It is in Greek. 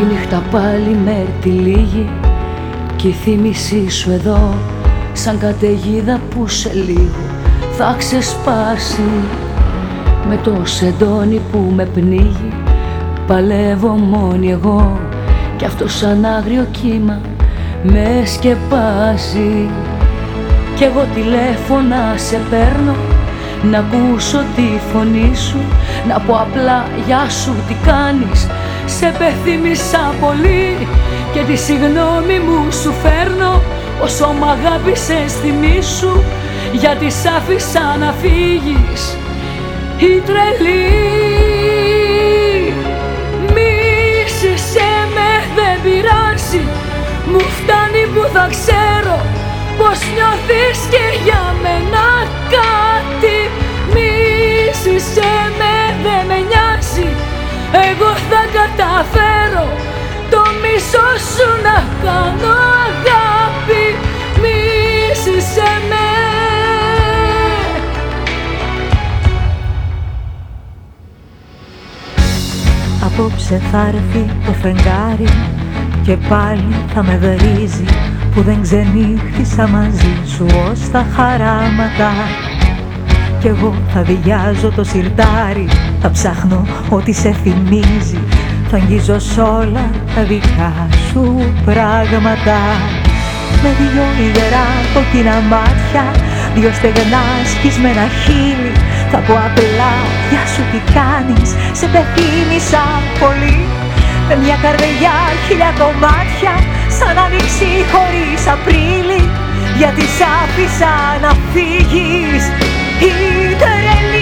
Η νύχτα πάλι με τη λίγη. Κι η θύμησή σου εδώ Σαν καταιγίδα που σε λίγο θα ξεσπάσει. Με το σεντόνι που με πνίγει Παλεύω μόνη εγώ. Κι αυτό σαν άγριο κύμα με σκεπάζει. Κι εγώ τηλέφωνα σε παίρνω να ακούσω τη φωνή σου. Να πω απλά γεια σου τι κάνεις Σε πεθύμισα πολύ Και τη συγνώμη μου σου φέρνω. Όσο μ' αγάπησες θυμί σου Γιατί σ' άφησα να φύγεις. Η τρελή Μίσησε με δεν πειράζει. Μου φτάνει που θα ξέρω Πως νιώθεις και για μένα κάτι καταφέρω το μισό σου να κάνω αγάπη Μίσησε με. Απόψε θα έρθει το φεγγάρι και πάλι θα με βρίζει που δεν ξενύχτησα μαζί σου ως τα χαράματα. Κι εγώ θα διάζω το σιρτάρι Θα ψάχνω ό,τι σε θυμίζει Θα αγγίζω σ' όλα τα δικά σου πράγματα. Με δυο ιδερά κοκκίνα μάτια Δυο στεγνά σκισμένα χείλη. Θα πω απλά γεια σου τι κάνεις; Σε πεθύμησα πολύ. Με μια καρδιά χίλια κομμάτια Σαν άνοιξη χωρίς Απρίλη. Γιατί σ' άφησα να φύγεις. Η τρελή